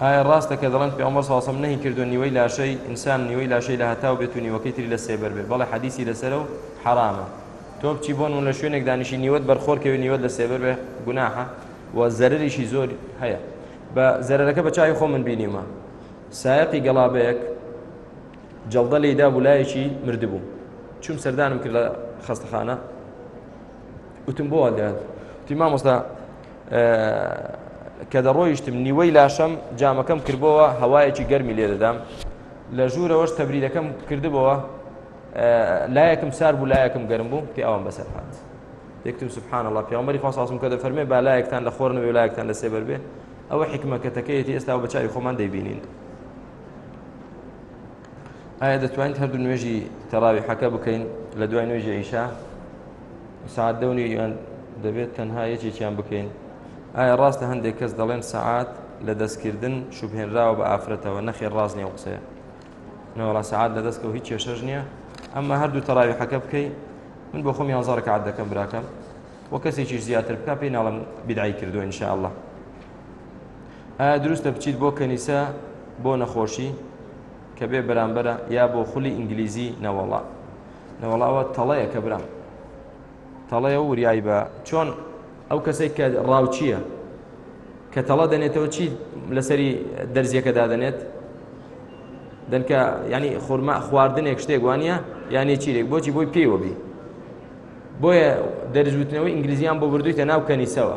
ئایا ڕاستە کە دەڵێن پێغەمبەر صلی الله علیه و سلم نهی کردو نیوەی لاشەی ئینسان نیوەی لاشەی لە هەتاو بێت و نیوەکەی تری لە سێبەر بێت بەڵێ حەدیسی لەسەرە و حەرامە تۆ بچی بۆن و لە شوێنێک دانیشی نیوەت بەرخۆر کەوی نیوەت لە سێبەر بێ گوناحە و زەرریشی زۆر هەیە بە زەرەکە بە چاوی خۆ من بینیمە سایقی گەڵابەیەک جەڵدە لێدا بوو لایەکی مردبوو چوم سەردانم کرد لە خەستەخانە وتم بۆ ئەلێت وتی مامۆستا کە دەڕۆیشتم نیوەی لاشەم جامەکەم کردبەوە هەوایەکی گەرمی لێ دەدام لە ژوورەوەش تەبریدەکەم کردبەوە لایەکم سار بوو لایەکم گەرم بوو پێ ئەوان بەسەر هاات یەکتم سبحان الله پیامەری خۆساسم کە دەفەرمێ با لایەکتان لە خۆرن و لایەکتان لە سێبەر بێ ئەوە حکمەکەتەکەیەتی ئێستا بەچوی خۆمان دەبینین ئایا دەتوانین هەردوو نوێژی تەراویحەکە بکەین لە دوای نوێژی عیشا سعات دە یان دەبێت تەنها یەکێکیان بکەین ئایا ڕاستە هەندێک کەس دەڵێن سعات لە دەستکردن شوبهێنراوە بە ئافرەتەوە نەخێ ڕاست نیە قسەیە نەوەڵا سعات لە دەستکە و هیچ کێشەش نییە ئەمە هەردوو تەراویحەکە بکەی من بۆ خۆم یان زارکە عاد دەکەم براکەم وە کەسێکیش زیاتر بکە پێی ناڵم بیدعای کردو ان شاء الله ئایا دروستە بچیت بۆ کەنیسە بۆ نەخۆشی کە بێ بەرامبەرە یا بۆ خولی ئینگلیزی نەوەڵا نەوەڵاوە تەڵەیە کە برام تەڵەیە و وریایی بە چۆن ئەو کەسێک کە ڕاوچییە کە تەڵە دەنێتەوە چی لەسەری دەرزیەکە دادەنێت دەنکە ینی خورما خواردنێک شتێک وانە یانێ چیرێک بۆچی بۆی پێوەبی بۆیە دەرزوتنەوەی ئینگلیزیان بۆ بردویتە ناو کەنیسەوە